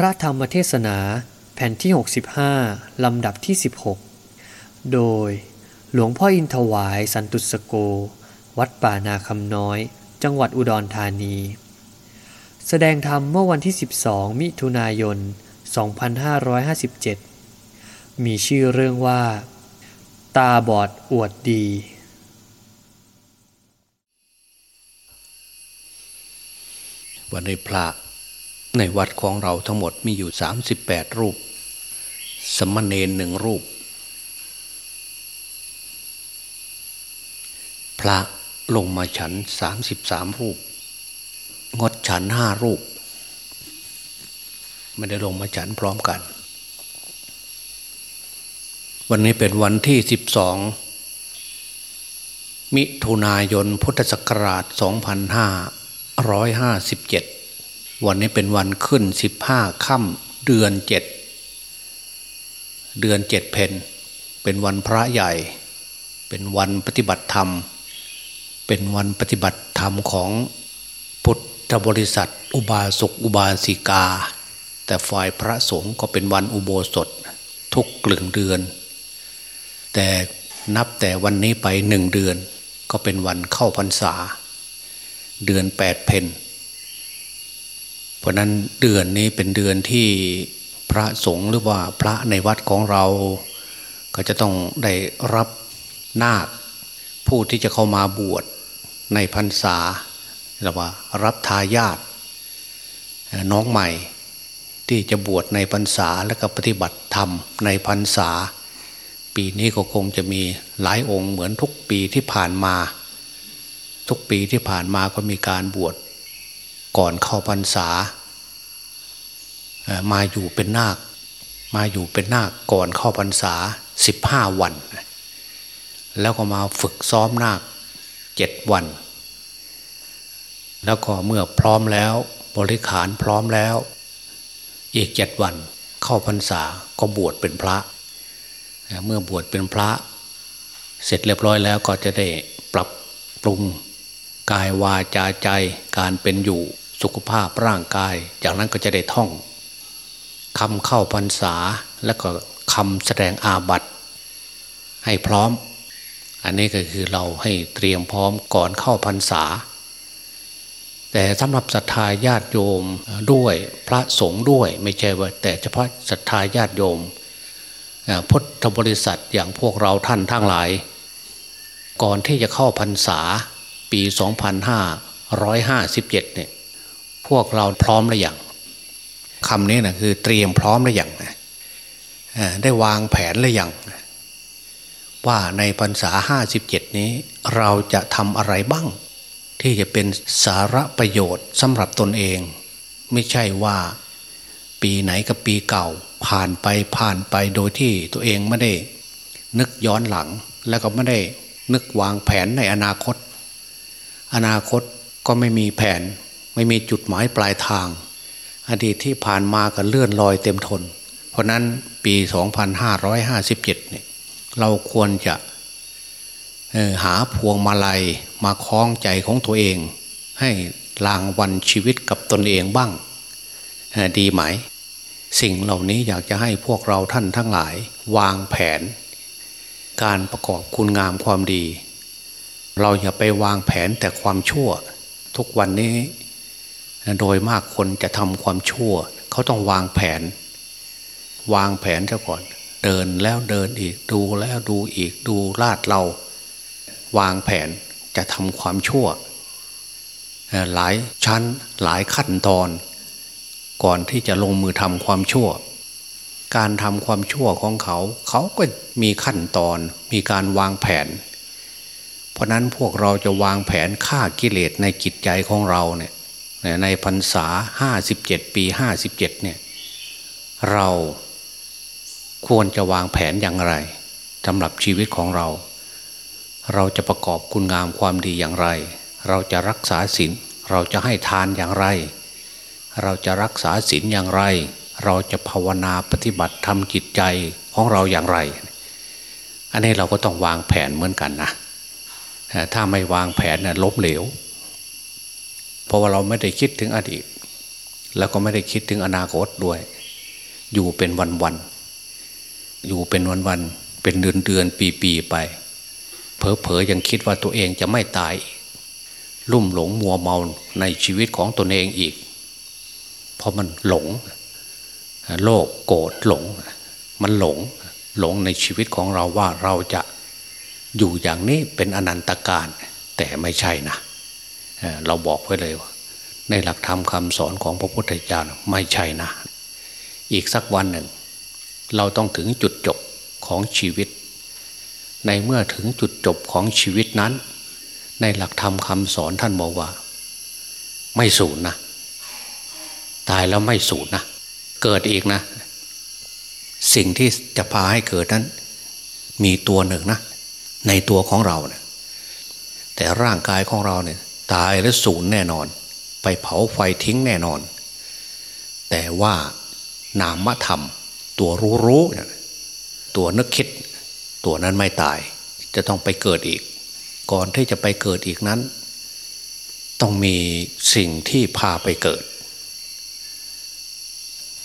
พระธรรมเทศนาแผ่นที่ 65 ลำดับที่ 16 โดยหลวงพ่ออินทวายสันตุสโก วัดป่านาคำน้อย จังหวัดอุดรธานี แสดงธรรมเมื่อวันที่ 12 มิถุนายน 2557 มีชื่อเรื่องว่า ตาบอดอวดดีวันในพระ ในวัดของเราทั้งหมดมีอยู่ 38 รูป สมณเณรหนึ่งรูป พระลงมาฉัน 33 รูป งดฉันห้ารูป ไม่ได้ลงมาฉันพร้อมกัน วันนี้เป็นวันที่ 12 มิถุนายนพุทธศักราช 2557 วันนี้เป็นวันขึ้นสิบห้าค่ำเดือนเจ็ดเดือนเจ็ดเพนเป็นวันพระใหญ่ เป็นวันปฏิบัติธรรม เป็นวันปฏิบัติธรรมของพุทธบริษัท อุบาสกอุบาสิกา แต่ฝ่ายพระสงฆ์ก็เป็นวันอุโบสถทุกกลึงเดือน แต่นับแต่วันนี้ไปหนึ่งเดือนก็เป็นวันเข้าพรรษา เดือนแปดเพน ราะนั้นเดือนนี้เป็นเดือนที่พระสงฆ์หรือว่าพระในวัดของเรา ก็จะต้องได้รับนาคผู้ที่จะเข้ามาบวชในพรรษาหรือว่ารับทายาทน้องใหม่ที่จะบวชในพรรษาและก็ปฏิบัติธรรมในพรรษา ปีนี้ก็คงจะมีหลายองค์เหมือนทุกปีที่ผ่านมา ทุกปีที่ผ่านมาก็มีการบวชก่อนเข้าพรรษา มาอยู่เป็นนาค มาอยู่เป็นนาคก่อนเข้าพรรษาสิบห้าวัน แล้วก็มาฝึกซ้อมนาคเจ็ดวัน แล้วก็เมื่อพร้อมแล้วบริขารพร้อมแล้ว อีกเจ็ดวันเข้าพรรษาก็บวชเป็นพระ เมื่อบวชเป็นพระ เสร็จเรียบร้อยแล้วก็จะได้ปรับปรุงกายวาจาใจการเป็นอยู่สุขภาพร่างกาย จากนั้นก็จะได้ท่อง คำเข้าพรรษาและก็คำแสดงอาบัตให้พร้อม อันนี้ก็คือเราให้เตรียมพร้อมก่อนเข้าพรรษา แต่สำหรับศรัทธาญาติโยมด้วยพระสงฆ์ด้วยไม่ใช่ว่า แต่เฉพาะศรัทธาญาติโยมพุทธบริษัทอย่างพวกเราท่านทั้งหลาย ก่อนที่จะเข้าพรรษาปี 2557เนี่ยพวกเราพร้อมหรือยัง คำนี้นะคือเตรียมพร้อมหรือยังได้วางแผนหรือยังว่าในพรรษาห้าสิบเจ็ดนี้ เราจะทำอะไรบ้าง ที่จะเป็นสาระประโยชน์สำหรับตนเอง ไม่ใช่ว่าปีไหนกับปีเก่า ผ่านไปผ่านไปโดยที่ตัวเองไม่ได้ นึกย้อนหลังแล้วก็ไม่ได้นึกวางแผนในอนาคต อนาคตก็ไม่มีแผน ไม่มีจุดหมายปลายทาง อดีตที่ผ่านมาก็เลื่อนลอยเต็มทน เพราะนั้นปี 2557เนี่ยเราควรจะหาพวงมาลัยมาคล้องใจของตัวเอง ให้ลางวันชีวิตกับตนเองบ้าง ดีไหม สิ่งเหล่านี้อยากจะให้พวกเราท่านทั้งหลาย วางแผน การประกอบคุณงามความดี เราอย่าไปวางแผนแต่ความชั่ว ทุกวันนี้ โดยมากคนจะทำความชั่ว เขาต้องวางแผน วางแผนซะก่อน เดินแล้วเดินอีกดูแล้วดูอีกดูลาดเรา วางแผนจะทำความชั่ว หลายชั้นหลายขั้นตอน ก่อนที่จะลงมือทำความชั่ว การทำความชั่วของเขา เขาก็มีขั้นตอนมีการวางแผน เพราะนั้นพวกเราจะวางแผนฆ่ากิเลสในจิตใจของเราเนี่ย ในพรรษาห้าสิบเจ็ดปีห้าสิบเจ็ดเนี่ยเราควรจะวางแผนอย่างไรสำหรับชีวิตของเรา เราจะประกอบคุณงามความดีอย่างไร เราจะรักษาศีลเราจะให้ทานอย่างไร เราจะรักษาศีลอย่างไร เราจะภาวนาปฏิบัติทำจิตใจของเราอย่างไร อันนี้เราก็ต้องวางแผนเหมือนกันนะถ้าไม่วางแผนนะล้มเหลว เพราะว่าเราไม่ได้คิดถึงอดีต แล้วก็ไม่ได้คิดถึงอนาคตด้วย อยู่เป็นวันๆอยู่เป็นวันๆเป็นเดือนเดือนปีปีไป เผลอๆยังคิดว่าตัวเองจะไม่ตาย ลุ่มหลงมัวเมาในชีวิตของตนเองอีก เพราะมันหลง โลภโกรธหลง มันหลงหลงในชีวิตของเราว่าเราจะอยู่อย่างนี้เป็นอนันตการ แต่ไม่ใช่นะ เราบอกไว้เลยว่า ในหลักธรรมคำสอนของพระพุทธเจ้าไม่ใช่นะ อีกสักวันหนึ่ง เราต้องถึงจุดจบของชีวิต ในเมื่อถึงจุดจบของชีวิตนั้น ในหลักธรรมคำสอนท่านบอกว่า ไม่สูญนะ ตายแล้วไม่สูญนะ เกิดอีกนะ สิ่งที่จะพาให้เกิดนั้น มีตัวหนึ่งนะ ในตัวของเราเนะี่ยแต่ร่างกายของเราเนี่ย ตายและสูญแน่นอน ไปเผาไฟทิ้งแน่นอน แต่ว่านามธรรม ตัวรู้รู้ตัวนึกคิด ตัวนั้นไม่ตาย จะต้องไปเกิดอีก ก่อนที่จะไปเกิดอีกนั้น ต้องมีสิ่งที่พาไปเกิด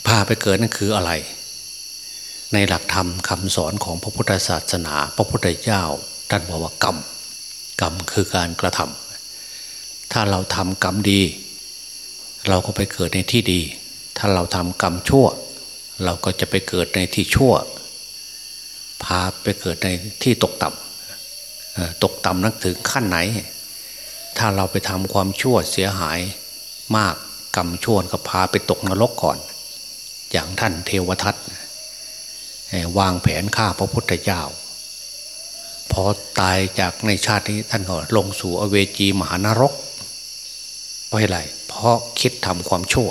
พาไปเกิดนั่นคืออะไร ในหลักธรรมคำสอนของพระพุทธศาสนา พระพุทธเจ้าท่านบอกว่ากรรมกรรมคือการกระทำ ถ้าเราทำกรรมดี เราก็ไปเกิดในที่ดี ถ้าเราทำกรรมชั่ว เราก็จะไปเกิดในที่ชั่ว พาไปเกิดในที่ตกต่ำตกต่ำนักถึงขั้นไหน ถ้าเราไปทำความชั่วเสียหายมากกรรมชั่วก็พาไปตกนรกก่อน อย่างท่านเทวทัตวางแผนฆ่าพระพุทธเจ้าพอตายจากในชาตินี้ท่านก็ลงสู่อเวจีมหานรก เพราะอะไร เพราะคิดทำความชั่ว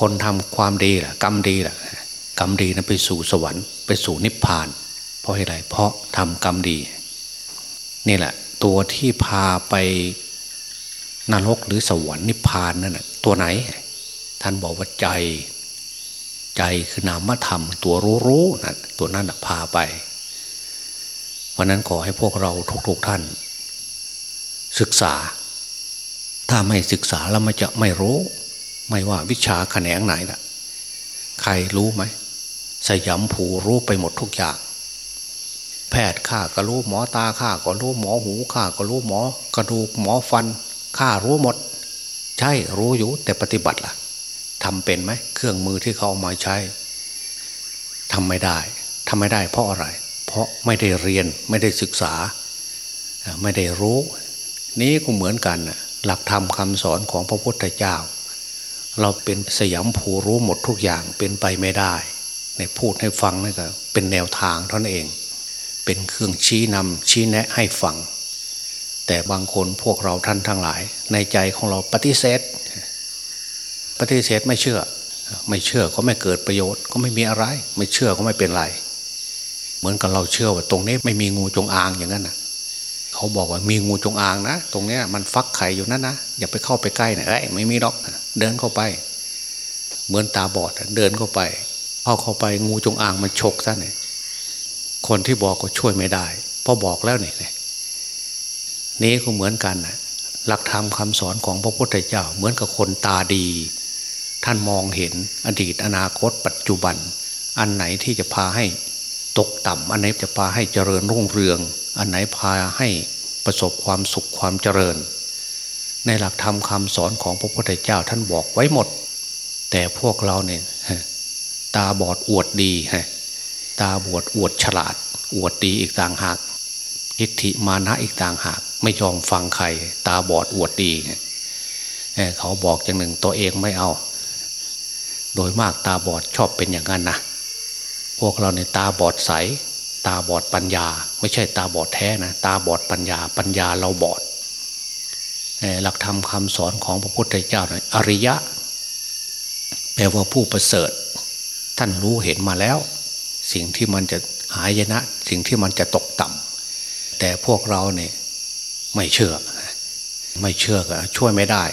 คนทำความดีล่ะ กรรมดีล่ะ กรรมดีนั้นไปสู่สวรรค์ไปสู่นิพพาน เพราะอะไร เพราะทำกรรมดี นี่แหละ ตัวที่พาไปนรกหรือสวรรค์นิพพานนั่นตัวไหน ท่านบอกว่าใจ ใจคือนามธรรม ตัวรู้รู้นะตัวนั้นพาไปวันนั้นขอให้พวกเราทุกๆท่าน ศึกษา ถ้าไม่ศึกษาแล้วมันจะไม่รู้ ไม่ว่าวิชาแขนงไหนล่ะใครรู้ไหมสยามผูรู้ไปหมดทุกอย่าง แพทย์ข้าก็รู้หมอตาข้าก็รู้หมอหูข้าก็รู้หมอกระดูกหมอฟันข้ารู้หมด ใช่รู้อยู่แต่ปฏิบัติล่ะทำเป็นไหมเครื่องมือที่เขาเอามาใช้ทำไม่ได้ทำไม่ได้เพราะอะไร เพราะไม่ได้เรียนไม่ได้ศึกษา ไม่ได้รู้ นี้ก็เหมือนกันนะ หลักธรรมคำสอนของพระพุทธเจ้า เราเป็นสยามภูรู้หมดทุกอย่างเป็นไปไม่ได้ ในพูดให้ฟังนี่ก็เป็นแนวทางเท่านั้นเอง เป็นเครื่องชี้นำชี้แนะให้ฟัง แต่บางคนพวกเราท่านทั้งหลาย ในใจของเราปฏิเสธ ปฏิเสธไม่เชื่อ ไม่เชื่อก็ไม่เกิดประโยชน์ก็ไม่มีอะไร ไม่เชื่อก็ไม่เป็นไร เหมือนกับเราเชื่อว่าตรงนี้ไม่มีงูจงอางอย่างนั้นนะ เขาบอกว่ามีงูจงอางนะ ตรงนี้มันฟักไข่อยู่นั่นนะอย่าไปเข้าไปใกล้นะเอ้ยไม่มีหรอกเดินเข้าไป เหมือนตาบอดเดินเข้าไปพอเข้าไปงูจงอางมันฉกซะเนี่ยคนที่บอกก็ช่วยไม่ได้พอบอกแล้วเนี่ยนี่ก็เหมือนกันนะหลักธรรมคาสอนของพระพุทธเจ้า เหมือนกับคนตาดี ท่านมองเห็นอดีตอนาคต ปัจจุบัน อันไหนที่จะพาให้ ตกต่ำอันไหนจะพาให้เจริญรุ่งเรือง อันไหนพาให้ประสบความสุขความเจริญ ในหลักธรรมคำสอนของพระพุทธเจ้าท่านบอกไว้หมด แต่พวกเราเนี่ยตาบอดอวดดีตาบอดอวดฉลาด อวดดีอีกต่างหากทิฏฐิมานะอีกต่างหาก ไม่ยอมฟังใคร ตาบอดอวดดีเขาบอกอย่างหนึ่งตัวเองไม่เอา โดยมากตาบอดชอบเป็นอย่างนั้นนะ พวกเราในตาบอดใส ตาบอดปัญญา ไม่ใช่ตาบอดแท้นะตาบอดปัญญา ปัญญาเราบอดหลักธรรมคำสอนของพระพุทธเจ้าเนยอริยะ แปลว่าผู้ประเสริฐ ท่านรู้เห็นมาแล้ว สิ่งที่มันจะหายนะ สิ่งที่มันจะตกต่ำแต่พวกเราเนี่ยไม่เชื่อ ไม่เชื่อก็ช่วยไม่ได้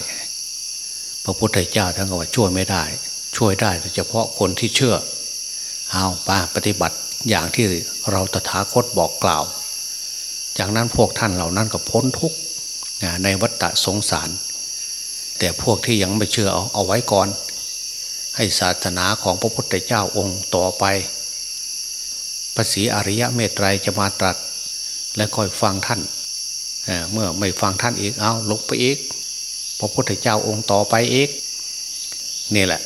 พระพุทธเจ้าท่านก็ว่าช่วยไม่ได้ ช่วยได้แต่เฉพาะคนที่เชื่อ เอาไปปฏิบัติอย่างที่เราตถาคตบอกกล่าว จากนั้นพวกท่านเหล่านั้นก็พ้นทุกข์ในวัฏฏะสงสาร แต่พวกที่ยังไม่เชื่อเอาเอาไว้ก่อน ให้ศาสนาของพระพุทธเจ้าองค์ต่อไปพระสีอริยะเมตไตรจะมาตรัส และคอยฟังท่านเเมื่อไม่ฟังท่านอีกเอาลงไปอีกพระพุทธเจ้าองค์ต่อไปอีกนี่แหละ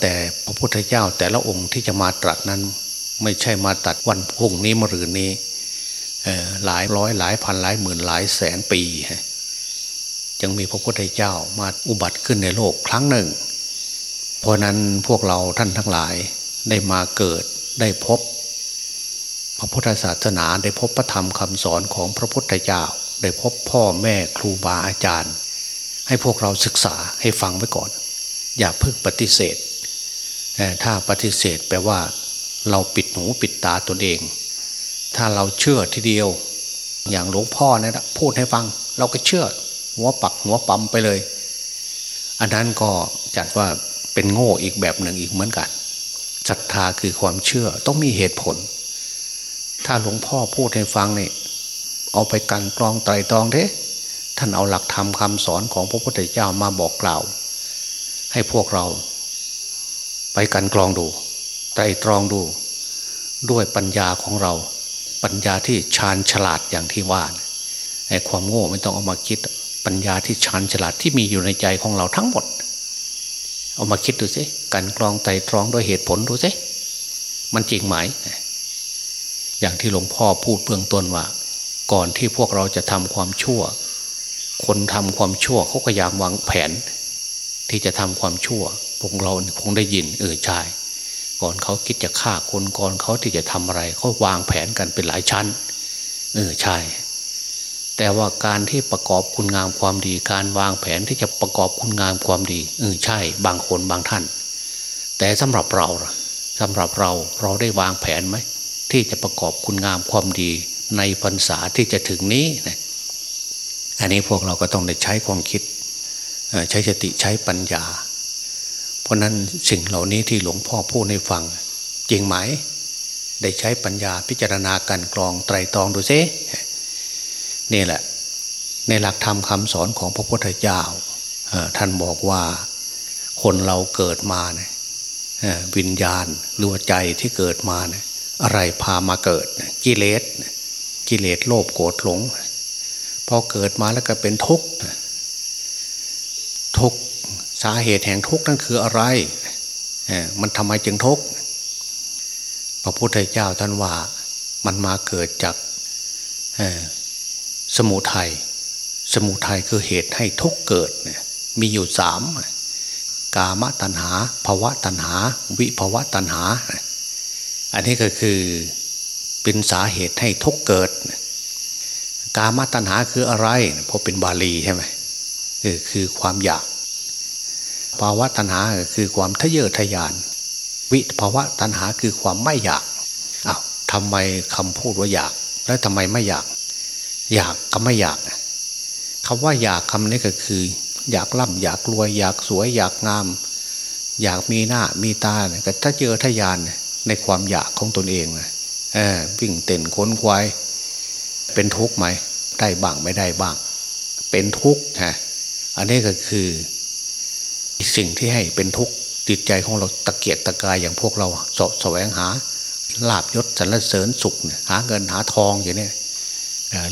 แต่พระพุทธเจ้าแต่ละองค์ที่จะมาตรัสนั้น ไม่ใช่มาตัดวันพุ่งนี้มรืนนี้หลายร้อยหลายพันหลายหมื่นหลายแสนปีจึงมีพระพุทธเจ้ามาอุบัติขึ้นในโลกครั้งหนึ่ง เพราะนั้นพวกเราท่านทั้งหลายได้มาเกิดได้พบ พระพุทธศาสนาได้พบพระธรรมคำสอนของพระพุทธเจ้า ได้พบพ่อแม่ครูบาอาจารย์ ให้พวกเราศึกษาให้ฟังไว้ก่อน อย่าเพิ่งปฏิเสธ ถ้าปฏิเสธแปลว่าเราปิดหูปิดตาตนเอง ถ้าเราเชื่อทีเดียว อย่างหลวงพ่อนะพูดให้ฟัง เราก็เชื่อ หัวปักหัวปั๊มไปเลย อันนั้นก็จัดว่าเป็นโง่อีกแบบหนึ่งอีกเหมือนกันศรัทธาคือความเชื่อต้องมีเหตุผล ถ้าหลวงพ่อพูดให้ฟังเนี่ยเอาไปกันกรองไตรตรองเด้ท่านเอาหลักธรรมคาสอนของพระพุทธเจ้ามาบอกกล่าว ให้พวกเรา ไปกันกรองดูไตรตรองดู ด้วยปัญญาของเรา ปัญญาที่ชาญฉลาดอย่างที่ว่าไอ้ความโง่ไม่ต้องเอามาคิด ปัญญาที่ชาญฉลาดที่มีอยู่ในใจของเราทั้งหมด เอามาคิดดูสิกันกรองไตรตรองด้วยเหตุผลดูสิมันจริงไหม อย่างที่หลวงพ่อพูดเบื้องต้นว่า ก่อนที่พวกเราจะทำความชั่ว คนทำความชั่วเขาก็ยามวางแผน ที่จะทำความชั่ว พวกเราคงได้ยินเออใช่ก่อนเขาคิดจะฆ่าคนก่อนเขาที่จะทำอะไรเขาวางแผนกันเป็นหลายชั้น เออใช่ แต่ว่าการที่ประกอบคุณงามความดี การวางแผนที่จะประกอบคุณงามความดี เออใช่ บางคนบางท่าน แต่สำหรับเราสำหรับเราเราได้วางแผนไหมที่จะประกอบคุณงามความดีในพรรษาที่จะถึงนี้นะอันนี้พวกเราก็ต้องได้ใช้ความคิดใช้สติใช้ปัญญา เพราะนั้นสิ่งเหล่านี้ที่หลวงพ่อพูดให้ฟัง จริงไหม ได้ใช้ปัญญาพิจารณาการกรองไตรตรองดูซินี่แหละ ในหลักธรรมคำสอนของพระพุทธเจ้าท่านบอกว่าคนเราเกิดมาเนี่ยวิญญาณหรือใจที่เกิดมาเนี่ยอะไรพามาเกิดกิเลสกิเลสโลภโกรธหลงพอเกิดมาแล้วก็เป็นทุกข์ทุกข์ สาเหตุแห่งทุกข์นั่นคืออะไร มันทำไมจึงทุกข์ พระพุทธเจ้าท่านว่ามันมาเกิดจากสมุทัย สมุทัยคือเหตุให้ทุกข์เกิด มีอยู่สาม กามตัณหาภวะตัณหา วิภวะตัณหา อันนี้ก็คือเป็นสาเหตุให้ทุกข์เกิด กามตัณหาคืออะไรเพราะเป็นบาลีใช่ไหมคือความอยาก ภาวะตัณหาคือความทะเยอทะยาน วิภาวะตัณหาคือความไม่อยากอ้าวทำไมคำพูดว่าอยาก แล้วทำไมไม่อยาก อยากก็ไม่อยากคำว่าอยากคำนี้ก็คือ อยากร่ำอยากรวย อยากสวย อยากงาม อยากมีหน้ามีตาเนี่ยก็ถ้าเจอทะยานในความอยากของตนเองนะเออวิ่งเต้นค้นควายเป็นทุกข์ไหมได้บ้างไม่ได้บ้าง เป็นทุกข์ฮะอันนี้ก็คือ สิ่งที่ให้เป็นทุกข์จิตใจของเราตะเกียกตะกายอย่างพวกเราสะแสวงหาลาบยศสรรเสริญสุขหาเงินหาทองอย่างนี้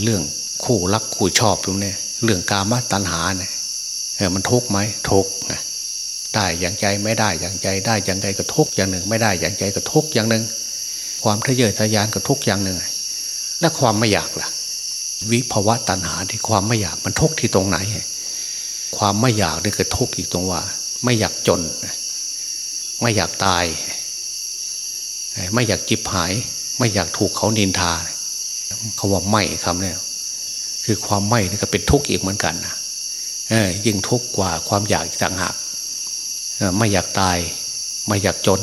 เรื่องคู่รักคู่ชอบตรงนี้เรื่องกามตัณหาเนี่ยมันทุกข์ไหมทุกข์นะได้อย่างใจไม่ได้อย่างใจได้อย่างใจก็ทุกอย่างหนึ่ง ไม่ได้อย่างใจก็ทุกอย่างหนึ่ง ความทะเยอทะยานก็ทุกอย่างหนึ่ง และความไม่อยากล่ะ วิภวะตัณหาที่ความไม่อยากมันทุกที่ตรงไหน ความไม่อยากนี่คือทุกข์อีกตรงว่า ไม่อยากจน ไม่อยากตาย ไม่อยากจิบหาย ไม่อยากถูกเขานินทาเขาว่าไม่คำนี้คือความไม่นี่ก็เป็นทุกข์อีกเหมือนกันนะยิ่งทุกข์กว่าความอยากต่างหากไม่อยากตาย ไม่อยากจน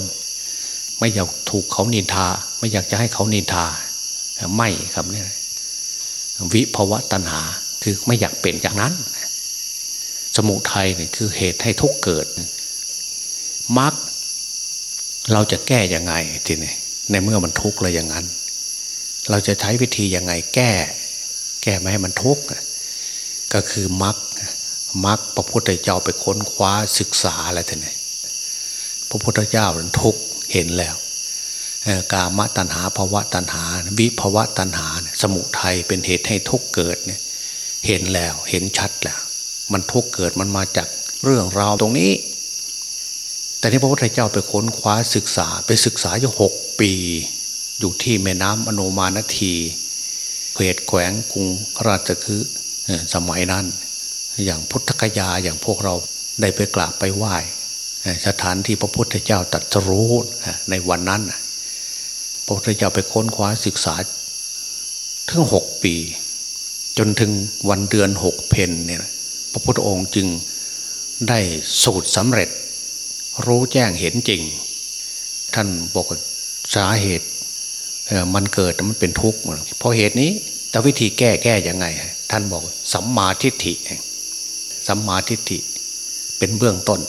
ไม่อยากถูกเขานินทา ไม่อยากจะให้เขานินทา ไม่คำนี้วิภวะตัณหา คือไม่อยากเป็นอย่างนั้น สมุทัยเนี่ยคือเหตุให้ทุกเกิดมรรคเราจะแก้ยังไงทีนี้ในเมื่อมันทุกข์เลยอย่างนั้น เราจะใช้วิธียังไงแก้ แก้ไม่ให้มันทุกข์ก็คือมรรคมักพระพุทธเจ้าไปค้นคว้าศึกษาอะไรท่านเนี่ยพระพุทธเจ้าทุกข์เห็นแล้วกามตัณหาภาวะตัณหา วิภาวะตัณหา สมุทัยเป็นเหตุให้ทุกเกิดเนี่ยเห็นแล้วเห็นชัดแล้ว มันทุกเกิดมันมาจากเรื่องราวตรงนี้ แต่ที่พระพุทธเจ้าไปค้นคว้าศึกษาไปศึกษาอยู่หกปี อยู่ที่แม่น้ำอโนมานทีเขตแขวงกรุงราชคือสมัยนั้น อย่างพุทธกยาอย่างพวกเราได้ไปกราบไปไหว้สถานที่พระพุทธเจ้าตรัสรู้ในวันนั้นพระพุทธเจ้าไปค้นคว้าศึกษาถึงหกปี จนถึงวันเดือนหกเพนเนี่ย พระพุทธองค์จึงได้สูตรสำเร็จ รู้แจ้งเห็นจริง ท่านบอกสาเหตุมันเกิดมันเป็นทุกข์เพราะเหตุนี้แต่วิธีแก้แก้ยังไง ท่านบอกสัมมาทิฏฐิสัมมาทิฏฐิเป็นเบื้องต้น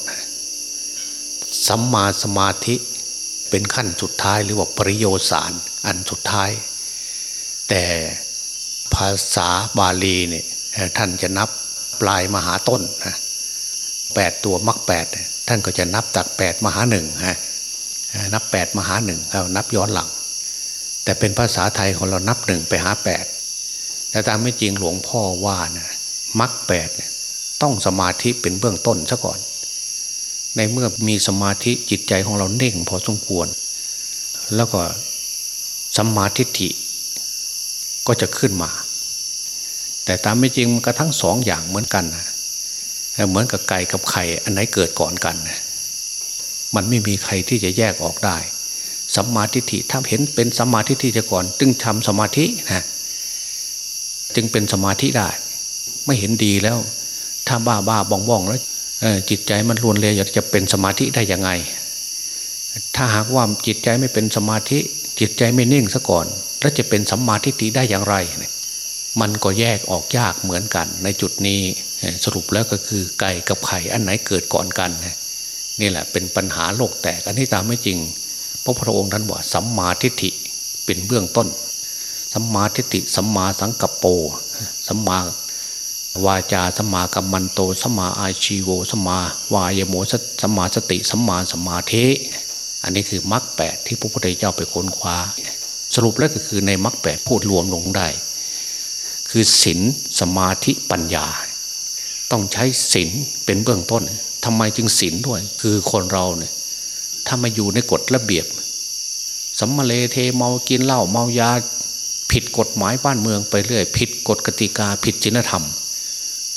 สัมมาสมาธิเป็นขั้นสุดท้ายหรือว่าปริโยสารอันสุดท้าย แต่ภาษาบาลีเนี่ยท่านจะนับ ปลายมหาต้นนะแปดตัวมรรคแปดท่านก็จะนับจากแปดมหาหนึ่งฮะนับแปดมหาหนึ่งเรานับย้อนหลัง แต่เป็นภาษาไทยของเรานับหนึ่งไปหาแปดแต่ตามไม่จริงหลวงพ่อว่านะมรรคแปดต้องสมาธิเป็นเบื้องต้นซะก่อน ในเมื่อมีสมาธิจิตใจของเราเน่งพอสมควร แล้วก็สมาทิฐิก็จะขึ้นมา แต่ตามไม่จริงมันก็ทั้งสองอย่างเหมือนกันนะเหมือนกับไก่กับไข่อันไหนเกิดก่อนกัน มันไม่มีใครที่จะแยกออกได้สัมมาทิฏฐิถ้าเห็นเป็นสัมมาทิฏฐิจะก่อน จึงทำสมาธินะจึงเป็นสมาธิได้ ไม่เห็นดีแล้ว ถ้าบ้าบ้าบ้องบ้องแล้วจิตใจมันรวนเลยอยจะเป็นสมาธิได้ยังไง ถ้าหากว่าจิตใจไม่เป็นสมาธิ จิตใจไม่นิ่งซะก่อน แล้วจะเป็นสัมมาทิฏฐิได้อย่างไร มันก็แยกออกยากเหมือนกัน ในจุดนี้สรุปแล้วก็คือไก่กับไข่อันไหนเกิดก่อนกัน นี่แหละเป็นปัญหาโลกแตกอันนี้ตามไม่จริง พระพุทธองค์ท่านบอกสัมมาทิฏฐิเป็นเบื้องต้นสัมมาทิฏฐิสัมมาสังกัปโปสัมมาวาจาสัมมากัมมันโตสัมมาอาชีโวสัมมาวายโมสัมมาสติสัมมาสมาธิอันนี้คือมรรคแปดที่พระพุทธเจ้าไปค้นคว้า สรุปแล้วก็คือในมรรคแปดพูดรวมลงได้ คือศีลสมาธิปัญญา ต้องใช้ศีลเป็นเบื้องต้นทำไมจึงศีลด้วย คือคนเราเนี่ยถ้ามาอยู่ในกฎระเบียบสัมมาเลเทเมากินเหล้าเมายาผิดกฎหมายบ้านเมืองไปเรื่อย ผิดกฎกติกาผิดศีลธรรม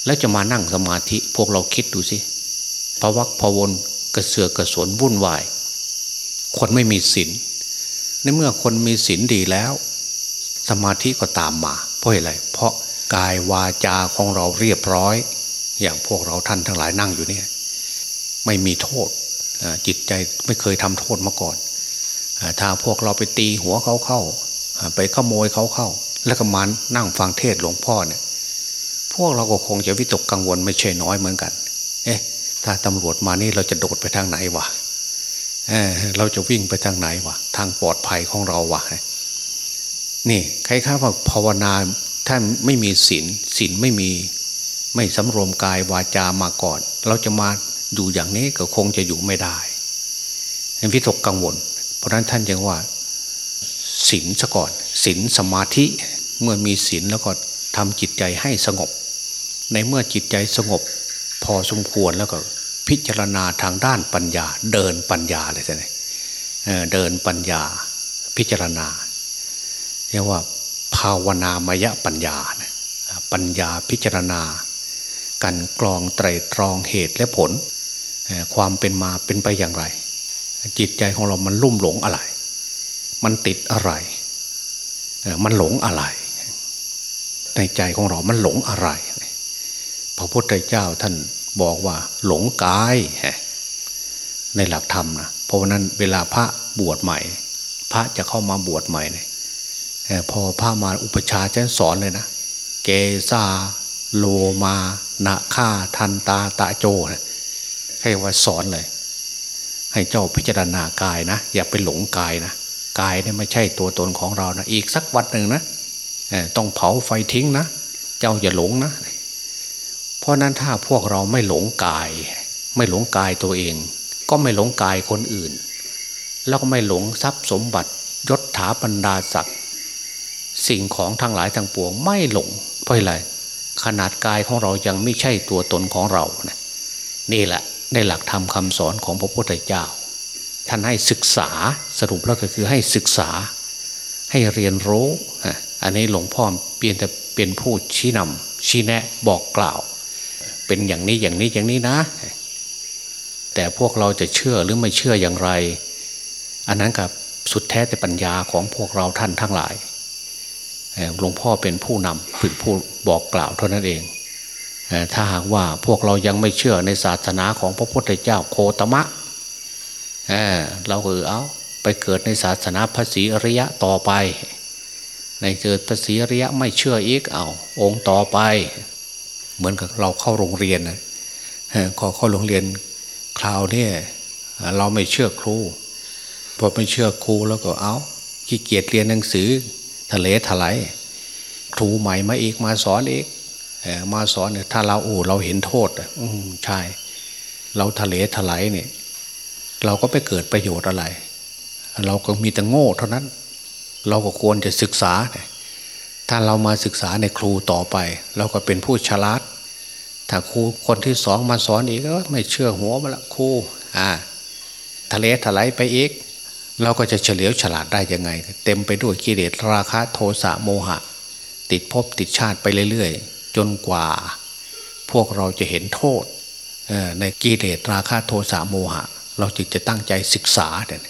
แล้วจะมานั่งสมาธิพวกเราคิดดูสิพวักพวนกระเสือกกระสนวุ่นวาย คนไม่มีศีลในเมื่อคนมีศีลดีแล้ว สมาธิก็ตามมาเพราะอะไรเพราะกายวาจาของเราเรียบร้อย อย่างพวกเราท่านทั้งหลายนั่งอยู่เนี่ยไม่มีโทษจิตใจไม่เคยทำโทษมาก่อนถ้าพวกเราไปตีหัวเขาเข้า ไปขโมยเขาเข้า แล้วก็มันนั่งฟังเทศหลวงพ่อเนี่ย พวกเราก็คงจะวิตกกังวลไม่ใช่น้อยเหมือนกัน เอ๊ะ ถ้าตำรวจมานี่เราจะโดดไปทางไหนวะเเราจะวิ่งไปทางไหนวะทางปลอดภัยของเราวะ นี่ใครข้าว่าภาวนาท่านไม่มีศีลศีลไม่มีไม่สำรวมกายวาจามาก่อน เราจะมาอยู่อย่างนี้ก็คงจะอยู่ไม่ได้เป็นวิตกกังวล เพราะนั้นท่านยังว่าศีลซะก่อนศีลสมาธิเมื่อมีศีลแล้วก็ทำจิตใจให้สงบ ในเมื่อจิตใจสงบ พอสมควรแล้วก็พิจารณาทางด้านปัญญา เดินปัญญาเลยใช่ไหมเดินปัญญาพิจารณา เรียกว่า ภาวนามยปัญญา ปัญญาพิจารณา กันกรองไตรตรองเหตุและผล ความเป็นมาเป็นไปอย่างไร จิตใจของเรามันลุ่มหลงอะไร มันติดอะไร มันหลงอะไร ในใจของเรามันหลงอะไร พระพุทธเจ้าท่านบอกว่า หลงกายในหลักธรรมนะเพราะนั้นเวลาพระบวชใหม่ พระจะเข้ามาบวชใหม่เนี่ย พอพระมาอุปชาจะสอนเลยนะ เกซาโลมานาคาทันตาตาโจนะให้ว่าสอนเลย ให้เจ้าพิจารณากายนะ อย่าไปหลงกายนะ กายเนี่ยไม่ใช่ตัวตนของเรานะ อีกสักวันหนึ่งนะต้องเผาไฟทิ้งนะ เจ้าอย่าหลงนะ เพราะนั้นถ้าพวกเราไม่หลงกาย ไม่หลงกายตัวเอง ก็ไม่หลงกายคนอื่น แล้วก็ไม่หลงทรัพย์สมบัติยศถาบรรดาศักดิ์ สิ่งของทั้งหลายทั้งปวงไม่หลงเพราะอะไรขนาดกายของเรายังไม่ใช่ตัวตนของเรานะนี่แหละในหลักธรรมคาสอนของพระพุทธเจ้า ท่านให้ศึกษาสรุปแล้วก็คือให้ศึกษา ให้เรียนรู้อันนี้หลวงพ่อเปลี่ยนแต่เป็นผู้ชี้นำชี้แนะบอกกล่าว เป็นอย่างนี้อย่างนี้อย่างนี้นะ แต่พวกเราจะเชื่อหรือไม่เชื่ออย่างไร อันนั้นกับสุดแท้แต่ปัญญาของพวกเราท่านทั้งหลาย หลวงพ่อเป็นผู้นำเป็นผู้บอกกล่าวเท่านั้นเอง ถ้าหากว่าพวกเรายังไม่เชื่อในศาสนาของพระพุทธเจ้าโคตมะเเราก็เอาไปเกิดในศาสนาภาษีอริยะต่อไป ในเกิดภาษีอริยะไม่เชื่ออีกเอาองค์ต่อไป เหมือนกับเราเข้าโรงเรียนนะขอเข้าโรงเรียนคราวนี้เราไม่เชื่อครูพอไม่เชื่อครูแล้วก็เอาขี้เกียจเรียนหนังสือ ทะเลถลายครูใหม่มาอีกมาสอนอีกมาสอนเนี่ยถ้าเราโอ้เราเห็นโทษอืมใช่ เราทะเลถลายเนี่ยเราก็ไปเกิดประโยชน์อะไร เราก็มีแต่โง่เท่านั้น เราก็ควรจะศึกษา ถ้าเรามาศึกษาในครูต่อไป เราก็เป็นผู้ฉลาด ถ้าครูคนที่สองมาสอนอีกก็ไม่เชื่อหัวมาละครูอ่าทะเลถลายไปอีก เราก็จะเฉลียวฉลาดได้ยังไง เต็มไปด้วยกิเลสราคะโทสะโมหะ ติดภพติดชาติไปเรื่อยๆ จนกว่า พวกเราจะเห็นโทษในกิเลสราคะโทสะโมหะ เราจึงจะตั้งใจศึกษาเนี่ย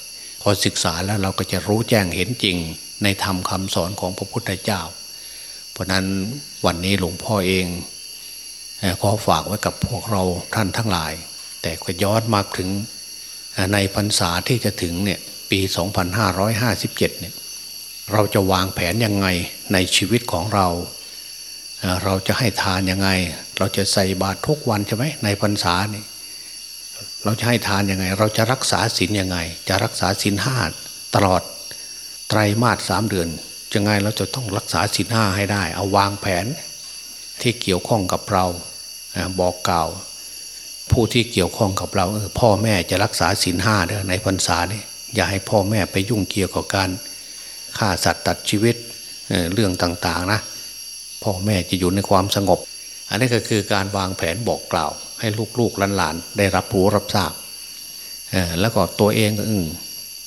พอศึกษาแล้วเราก็จะรู้แจ้งเห็นจริงในธรรมคาสอนของพระพุทธเจ้า เพราะนั้นวันนี้หลวงพ่อเองขอฝากไว้กับพวกเราท่านทั้งหลาย แต่ก็ย้อนมาถึงในพรรษาที่จะถึงเนี่ย ปี 2557 เนี่ยเราจะวางแผนยังไงในชีวิตของเรา เราจะให้ทานยังไง เราจะใส่บาตรทุกวันใช่ไหมในพรรษาเนี่ยเราจะให้ทานยังไง เราจะรักษาศีลยังไง จะรักษาศีลห้าตลอดไตรมาสสามเดือนยังไงเราจะต้องรักษาศีลห้าให้ได้ เอาวางแผนที่เกี่ยวข้องกับเราบอกกล่าว ผู้ที่เกี่ยวข้องกับเราพ่อแม่จะรักษาศีลห้าในพรรษาเนี่ย อย่าให้พ่อแม่ไปยุ่งเกี่ยวกับการฆ่าสัตว์ตัดชีวิตเรื่องต่างๆนะพ่อแม่จะอยู่ในความสงบ อันนี้ก็คือการวางแผนบอกกล่าว ให้ลูกๆหลานๆได้รับรู้รับทราบแล้วก็ตัวเองอึง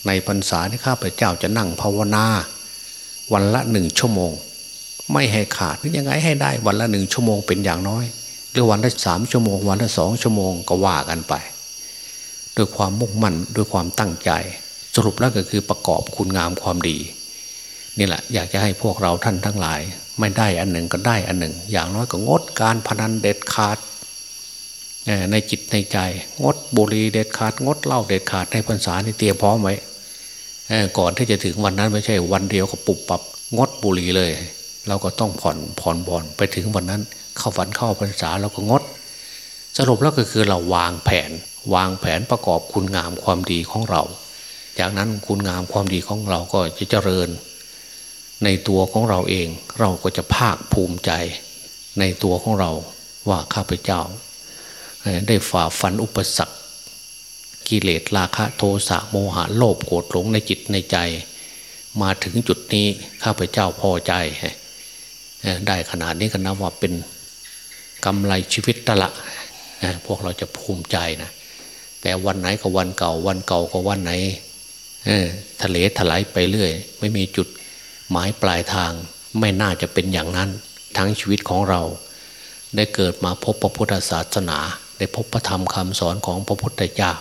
ในพรรษาที่ข้าพเจ้าจะนั่งภาวนา วันละหนึ่งชั่วโมง ไม่ให้ขาดหรือยังไงให้ได้วันละหนึ่งชั่วโมงเป็นอย่างน้อย หรือวันละสามชั่วโมง วันละสองชั่วโมงก็ว่ากันไป ด้วยความมุ่งมั่นด้วยความตั้งใจ สรุปแล้วก็คือประกอบคุณงามความดี นี่แหละอยากจะให้พวกเราท่านทั้งหลาย ไม่ได้อันหนึ่งก็ได้อันหนึ่ง อย่างน้อยก็งดการพนันเด็ดขาดในจิตในใจ งดบุหรี่เด็ดขาด งดเหล้าเด็ดขาดในพรรษานี่เตรียมพร้อมไว้ก่อนที่จะถึงวันนั้นไม่ใช่วันเดียวก็ปุบปับงดบุหรี่เลย เราก็ต้องผ่อนผ่อนบอนไปถึงวันนั้น เข้าฝันเข้าพรรษาเราก็งด สรุปแล้วก็คือเราวางแผน วางแผนประกอบคุณงามความดีของเรา จากนั้นคุณงามความดีของเราก็จะเจริญ ในตัวของเราเอง เราก็จะภาคภูมิใจ ในตัวของเราว่าข้าพเจ้า ได้ฝ่าฟันอุปสรรคกิเลสราคะโทสะโมหะโลภโกรธหลงในจิตในใจ มาถึงจุดนี้ข้าพเจ้าพอใจ ได้ขนาดนี้ก็นับว่าเป็นกำไรชีวิตตละพวกเราจะภูมิใจนะแต่วันไหนก็วันเก่าวันเก่าก็วันไหน ทะเลถลายไปเรื่อย ไม่มีจุดหมายปลายทาง ไม่น่าจะเป็นอย่างนั้น ทั้งชีวิตของเรา ได้เกิดมาพบพระพุทธศาสนา ได้พบพระธรรมคำสอนของพระพุทธเจ้า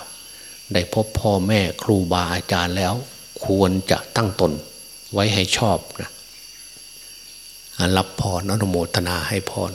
ได้พบพ่อแม่ครูบาอาจารย์แล้ว ควรจะตั้งตนไว้ให้ชอบนะรับพรอนุโมทนาให้พร